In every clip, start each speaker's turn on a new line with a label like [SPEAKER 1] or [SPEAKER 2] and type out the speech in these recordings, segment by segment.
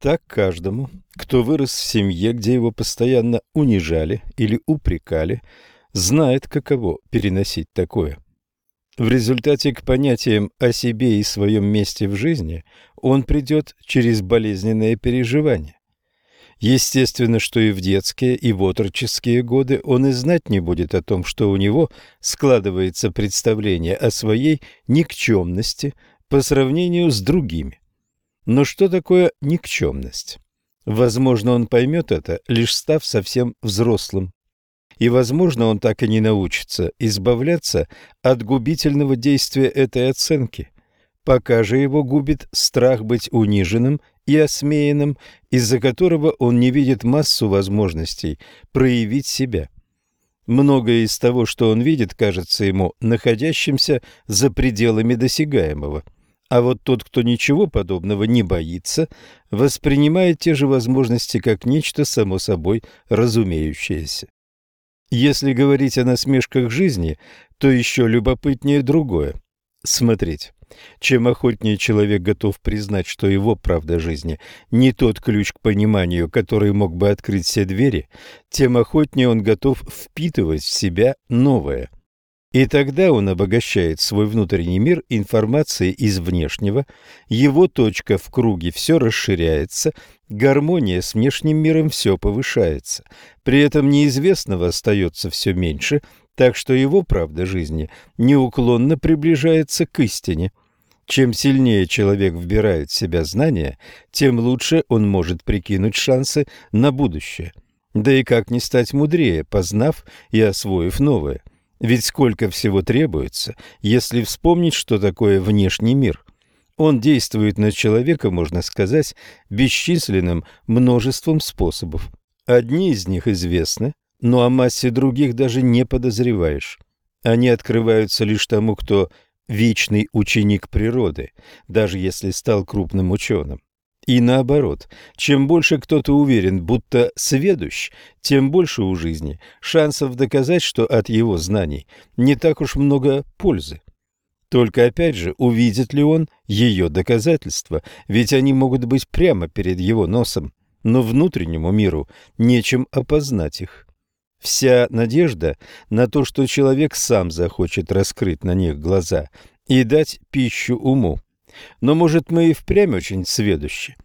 [SPEAKER 1] Так каждому, кто вырос в семье, где его постоянно унижали или упрекали, знает, каково переносить такое. В результате к понятиям о себе и своем месте в жизни он придет через болезненные переживания. Естественно, что и в детские, и в отроческие годы он и знать не будет о том, что у него складывается представление о своей никчемности по сравнению с другими. Но что такое никчемность? Возможно, он поймет это, лишь став совсем взрослым. И, возможно, он так и не научится избавляться от губительного действия этой оценки. Пока же его губит страх быть униженным и осмеянным, из-за которого он не видит массу возможностей проявить себя. Многое из того, что он видит, кажется ему находящимся за пределами досягаемого. А вот тот, кто ничего подобного не боится, воспринимает те же возможности как нечто само собой разумеющееся. Если говорить о насмешках жизни, то еще любопытнее другое. Смотреть. Чем охотнее человек готов признать, что его правда жизни не тот ключ к пониманию, который мог бы открыть все двери, тем охотнее он готов впитывать в себя новое. И тогда он обогащает свой внутренний мир информацией из внешнего, его точка в круге все расширяется, гармония с внешним миром все повышается. При этом неизвестного остается все меньше, так что его правда жизни неуклонно приближается к истине. Чем сильнее человек вбирает в себя знания, тем лучше он может прикинуть шансы на будущее. Да и как не стать мудрее, познав и освоив новое. Ведь сколько всего требуется, если вспомнить, что такое внешний мир. Он действует на человека, можно сказать, бесчисленным множеством способов. Одни из них известны, но о массе других даже не подозреваешь. Они открываются лишь тому, кто вечный ученик природы, даже если стал крупным ученым. И наоборот, чем больше кто-то уверен, будто сведущ, тем больше у жизни шансов доказать, что от его знаний не так уж много пользы. Только опять же, увидит ли он ее доказательства, ведь они могут быть прямо перед его носом, но внутреннему миру нечем опознать их. Вся надежда на то, что человек сам захочет раскрыть на них глаза и дать пищу уму. Но, может, мы и впрямь очень сведущи.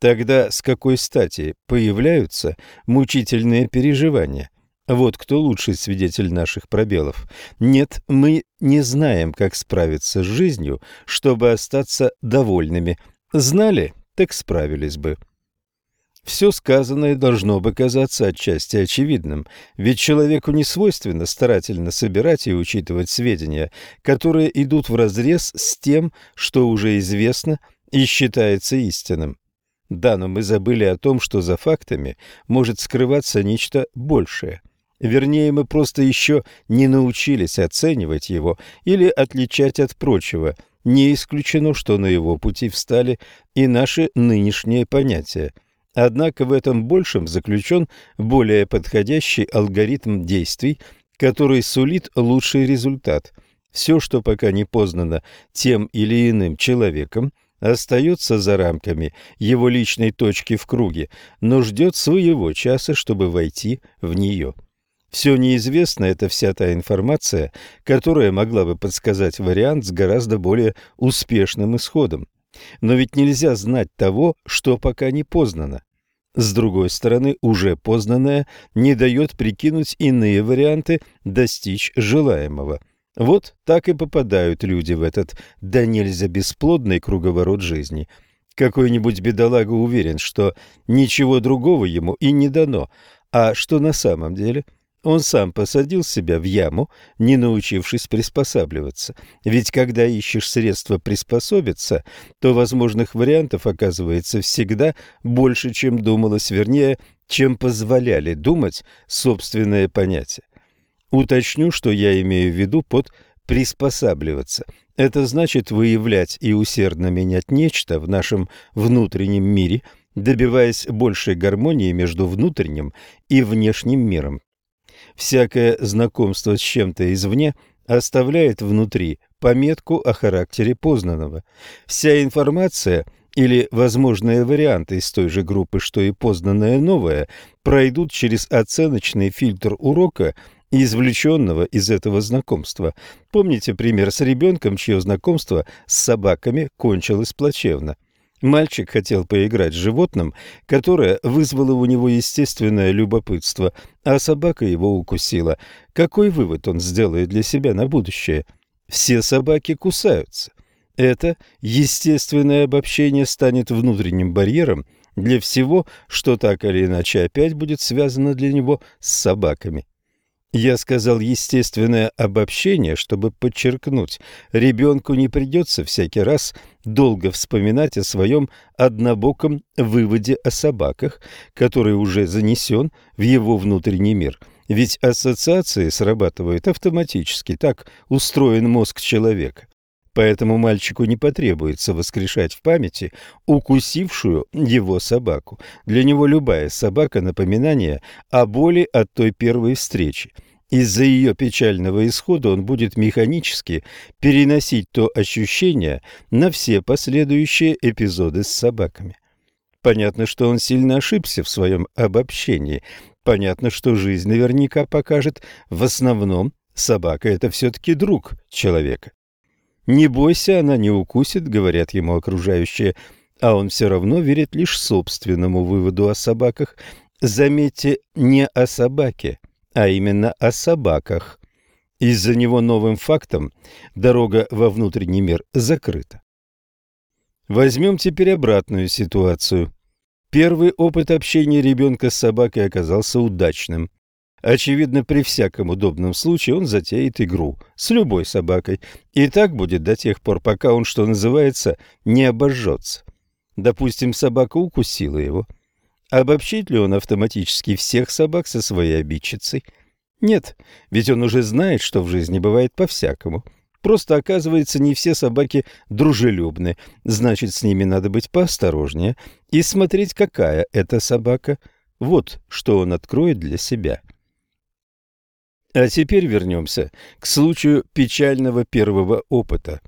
[SPEAKER 1] Тогда с какой стати появляются мучительные переживания? Вот кто лучший свидетель наших пробелов. Нет, мы не знаем, как справиться с жизнью, чтобы остаться довольными. Знали, так справились бы. Все сказанное должно бы казаться отчасти очевидным, ведь человеку не свойственно старательно собирать и учитывать сведения, которые идут вразрез с тем, что уже известно и считается истинным. Да, но мы забыли о том, что за фактами может скрываться нечто большее. Вернее, мы просто еще не научились оценивать его или отличать от прочего. Не исключено, что на его пути встали и наши нынешние понятия – Однако в этом большем заключен более подходящий алгоритм действий, который сулит лучший результат. Все, что пока не познано тем или иным человеком, остается за рамками его личной точки в круге, но ждет своего часа, чтобы войти в нее. Все неизвестно – это вся та информация, которая могла бы подсказать вариант с гораздо более успешным исходом. Но ведь нельзя знать того, что пока не познано. С другой стороны, уже познанное не дает прикинуть иные варианты достичь желаемого. Вот так и попадают люди в этот да нельзя бесплодный круговорот жизни. Какой-нибудь бедолага уверен, что ничего другого ему и не дано, а что на самом деле – он сам посадил себя в яму, не научившись приспосабливаться. Ведь когда ищешь средства приспособиться, то возможных вариантов оказывается всегда больше, чем думалось, вернее, чем позволяли думать собственные понятия. Уточню, что я имею в виду под приспосабливаться. Это значит выявлять и усердно менять нечто в нашем внутреннем мире, добиваясь большей гармонии между внутренним и внешним миром. Всякое знакомство с чем-то извне оставляет внутри пометку о характере познанного. Вся информация или возможные варианты из той же группы, что и познанное новое, пройдут через оценочный фильтр урока, извлеченного из этого знакомства. Помните пример с ребенком, чье знакомство с собаками кончилось плачевно? Мальчик хотел поиграть с животным, которое вызвало у него естественное любопытство, а собака его укусила. Какой вывод он сделает для себя на будущее? Все собаки кусаются. Это естественное обобщение станет внутренним барьером для всего, что так или иначе опять будет связано для него с собаками. Я сказал естественное обобщение, чтобы подчеркнуть, ребенку не придется всякий раз долго вспоминать о своем однобоком выводе о собаках, который уже занесен в его внутренний мир. Ведь ассоциации срабатывают автоматически, так устроен мозг человека. Поэтому мальчику не потребуется воскрешать в памяти укусившую его собаку. Для него любая собака – напоминание о боли от той первой встречи. Из-за ее печального исхода он будет механически переносить то ощущение на все последующие эпизоды с собаками. Понятно, что он сильно ошибся в своем обобщении. Понятно, что жизнь наверняка покажет, в основном собака – это все-таки друг человека. «Не бойся, она не укусит», — говорят ему окружающие, а он все равно верит лишь собственному выводу о собаках. Заметьте, не о собаке, а именно о собаках. Из-за него новым фактом дорога во внутренний мир закрыта. Возьмем теперь обратную ситуацию. Первый опыт общения ребенка с собакой оказался удачным. Очевидно, при всяком удобном случае он затеет игру с любой собакой. И так будет до тех пор, пока он, что называется, не обожжется. Допустим, собака укусила его. Обобщит ли он автоматически всех собак со своей обидчицей? Нет, ведь он уже знает, что в жизни бывает по-всякому. Просто, оказывается, не все собаки дружелюбны, значит, с ними надо быть поосторожнее и смотреть, какая это собака. Вот что он откроет для себя. А теперь вернемся к случаю печального первого опыта.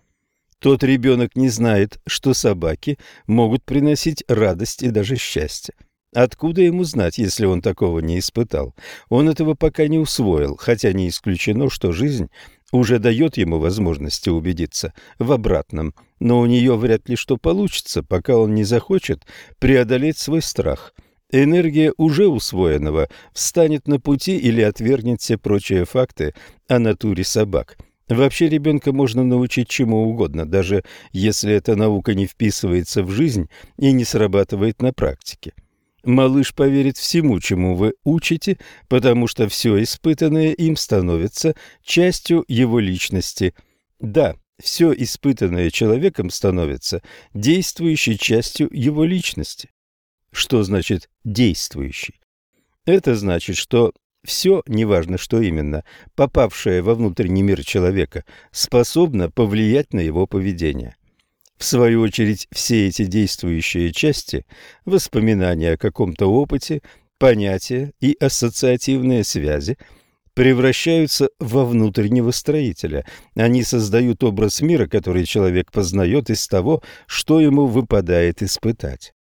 [SPEAKER 1] Тот ребенок не знает, что собаки могут приносить радость и даже счастье. Откуда ему знать, если он такого не испытал? Он этого пока не усвоил, хотя не исключено, что жизнь уже дает ему возможности убедиться в обратном, но у нее вряд ли что получится, пока он не захочет преодолеть свой страх – Энергия уже усвоенного встанет на пути или отвергнет все прочие факты о натуре собак. Вообще ребенка можно научить чему угодно, даже если эта наука не вписывается в жизнь и не срабатывает на практике. Малыш поверит всему, чему вы учите, потому что все испытанное им становится частью его личности. Да, все испытанное человеком становится действующей частью его личности. Что значит «действующий»? Это значит, что все, неважно что именно, попавшее во внутренний мир человека, способно повлиять на его поведение. В свою очередь, все эти действующие части, воспоминания о каком-то опыте, понятия и ассоциативные связи превращаются во внутреннего строителя. Они создают образ мира, который человек познает из того, что ему выпадает испытать.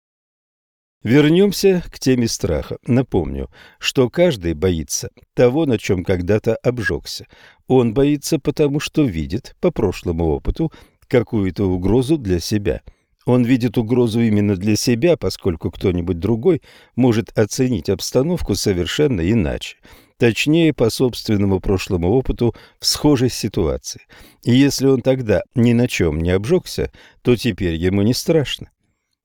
[SPEAKER 1] Вернемся к теме страха. Напомню, что каждый боится того, на чем когда-то обжегся. Он боится, потому что видит, по прошлому опыту, какую-то угрозу для себя. Он видит угрозу именно для себя, поскольку кто-нибудь другой может оценить обстановку совершенно иначе. Точнее, по собственному прошлому опыту в схожей ситуации. И если он тогда ни на чем не обжегся, то теперь ему не страшно.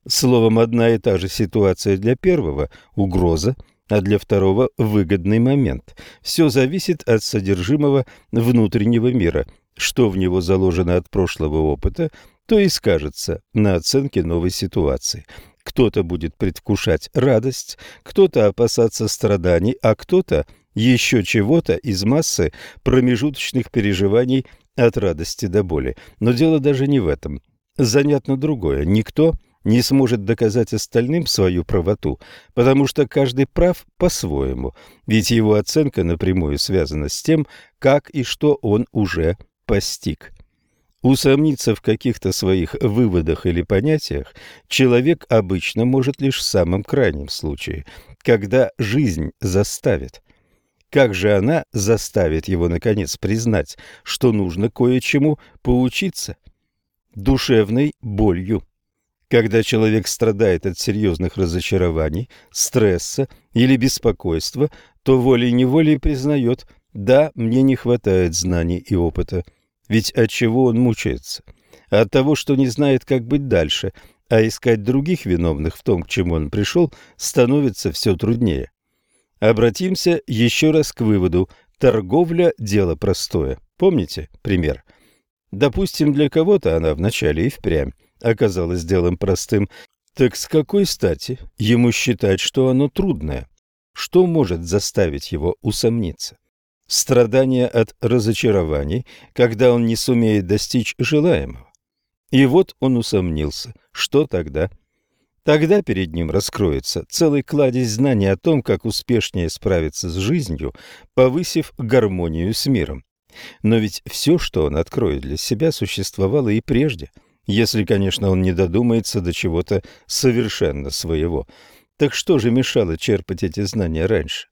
[SPEAKER 1] Словом, одна и та же ситуация для первого – угроза, а для второго – выгодный момент. Все зависит от содержимого внутреннего мира. Что в него заложено от прошлого опыта, то и скажется на оценке новой ситуации. Кто-то будет предвкушать радость, кто-то опасаться страданий, а кто-то еще чего-то из массы промежуточных переживаний от радости до боли. Но дело даже не в этом. Занятно другое. Никто не сможет доказать остальным свою правоту, потому что каждый прав по-своему, ведь его оценка напрямую связана с тем, как и что он уже постиг. Усомниться в каких-то своих выводах или понятиях человек обычно может лишь в самом крайнем случае, когда жизнь заставит. Как же она заставит его, наконец, признать, что нужно кое-чему поучиться? Душевной болью. Когда человек страдает от серьезных разочарований, стресса или беспокойства, то волей-неволей признает «да, мне не хватает знаний и опыта». Ведь от чего он мучается? От того, что не знает, как быть дальше, а искать других виновных в том, к чему он пришел, становится все труднее. Обратимся еще раз к выводу. Торговля – дело простое. Помните пример? Допустим, для кого-то она вначале и впрямь оказалась делом простым. Так с какой стати ему считать, что оно трудное? Что может заставить его усомниться? страдания от разочарований, когда он не сумеет достичь желаемого. И вот он усомнился. Что тогда? Тогда перед ним раскроется целый кладезь знаний о том, как успешнее справиться с жизнью, повысив гармонию с миром. Но ведь все, что он откроет для себя, существовало и прежде, если, конечно, он не додумается до чего-то совершенно своего. Так что же мешало черпать эти знания раньше?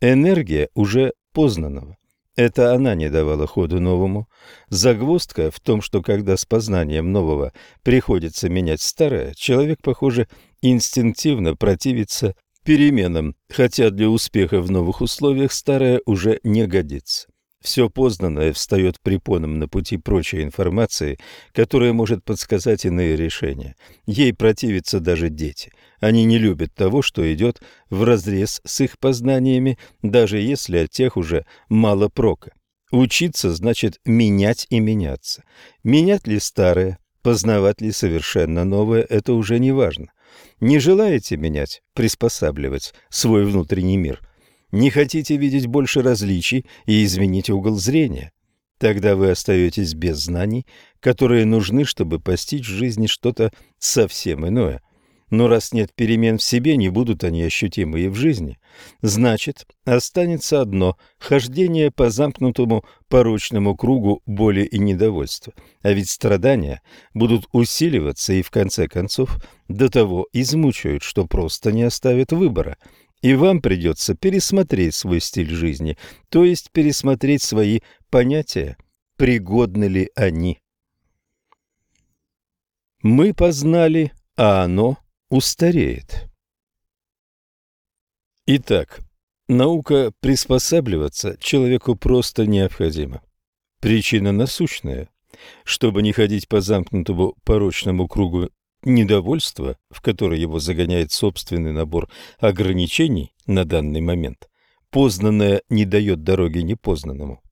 [SPEAKER 1] Энергия уже познанного. Это она не давала ходу новому. Загвоздка в том, что когда с познанием нового приходится менять старое, человек, похоже, инстинктивно противится переменам, хотя для успеха в новых условиях старое уже не годится. Все познанное встает препоном на пути прочей информации, которая может подсказать иные решения. Ей противятся даже дети. Они не любят того, что идет вразрез с их познаниями, даже если от тех уже мало прока. Учиться значит менять и меняться. Менять ли старое, познавать ли совершенно новое – это уже не важно. Не желаете менять, приспосабливать свой внутренний мир – не хотите видеть больше различий и изменить угол зрения? Тогда вы остаетесь без знаний, которые нужны, чтобы постичь в жизни что-то совсем иное. Но раз нет перемен в себе, не будут они ощутимы и в жизни. Значит, останется одно – хождение по замкнутому порочному кругу боли и недовольства. А ведь страдания будут усиливаться и, в конце концов, до того измучают, что просто не оставят выбора – и вам придется пересмотреть свой стиль жизни, то есть пересмотреть свои понятия, пригодны ли они. Мы познали, а оно устареет. Итак, наука приспосабливаться человеку просто необходима. Причина насущная. Чтобы не ходить по замкнутому порочному кругу недовольство, в которое его загоняет собственный набор ограничений на данный момент, познанное не дает дороги непознанному.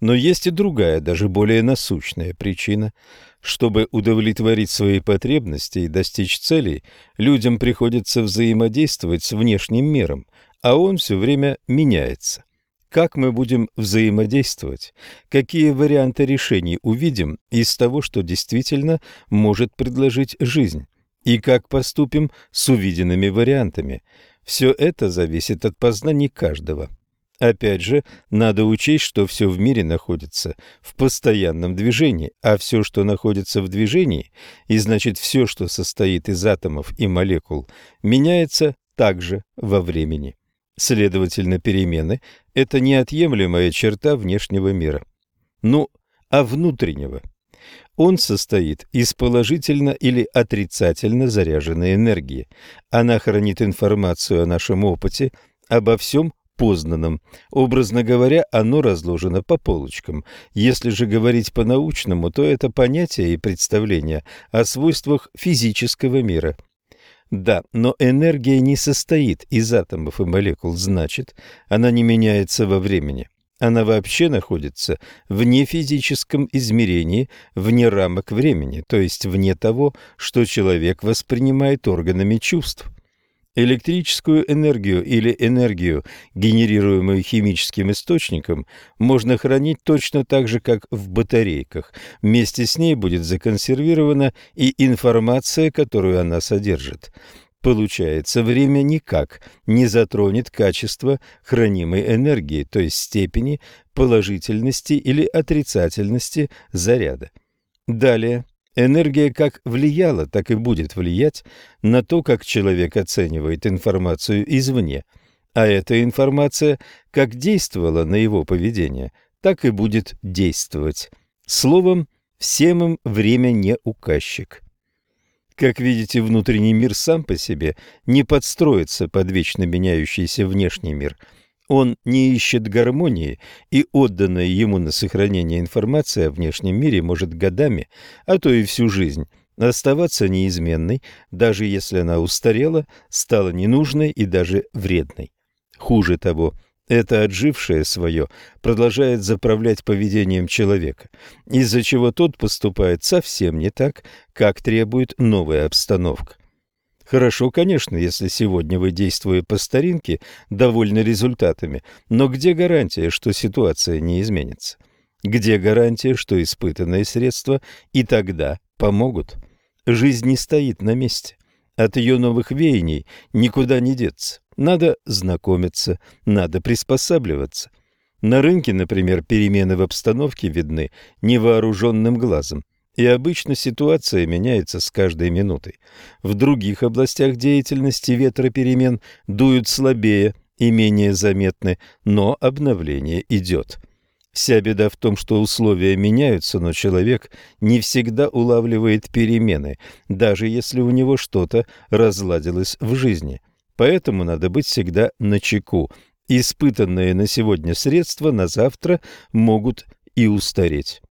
[SPEAKER 1] Но есть и другая, даже более насущная причина. Чтобы удовлетворить свои потребности и достичь целей, людям приходится взаимодействовать с внешним миром, а он все время меняется. Как мы будем взаимодействовать? Какие варианты решений увидим из того, что действительно может предложить жизнь? И как поступим с увиденными вариантами? Все это зависит от познаний каждого. Опять же, надо учесть, что все в мире находится в постоянном движении, а все, что находится в движении, и значит все, что состоит из атомов и молекул, меняется также во времени. Следовательно, перемены – это неотъемлемая черта внешнего мира. Ну, а внутреннего? Он состоит из положительно или отрицательно заряженной энергии. Она хранит информацию о нашем опыте, обо всем познанном. Образно говоря, оно разложено по полочкам. Если же говорить по-научному, то это понятие и представление о свойствах физического мира – да, но энергия не состоит из атомов и молекул, значит, она не меняется во времени. Она вообще находится вне физическом измерении, вне рамок времени, то есть вне того, что человек воспринимает органами чувств. Электрическую энергию или энергию, генерируемую химическим источником, можно хранить точно так же, как в батарейках. Вместе с ней будет законсервирована и информация, которую она содержит. Получается, время никак не затронет качество хранимой энергии, то есть степени положительности или отрицательности заряда. Далее. Энергия как влияла, так и будет влиять на то, как человек оценивает информацию извне, а эта информация как действовала на его поведение, так и будет действовать. Словом, всем им время не указчик. Как видите, внутренний мир сам по себе не подстроится под вечно меняющийся внешний мир. Он не ищет гармонии, и отданная ему на сохранение информация о внешнем мире может годами, а то и всю жизнь, оставаться неизменной, даже если она устарела, стала ненужной и даже вредной. Хуже того, это отжившее свое продолжает заправлять поведением человека, из-за чего тот поступает совсем не так, как требует новая обстановка. Хорошо, конечно, если сегодня вы, действуя по старинке, довольны результатами, но где гарантия, что ситуация не изменится? Где гарантия, что испытанные средства и тогда помогут? Жизнь не стоит на месте. От ее новых веяний никуда не деться. Надо знакомиться, надо приспосабливаться. На рынке, например, перемены в обстановке видны невооруженным глазом, и обычно ситуация меняется с каждой минутой. В других областях деятельности ветра перемен дуют слабее и менее заметны, но обновление идет. Вся беда в том, что условия меняются, но человек не всегда улавливает перемены, даже если у него что-то разладилось в жизни – Поэтому надо быть всегда начеку. Испытанные на сегодня средства на завтра могут и устареть.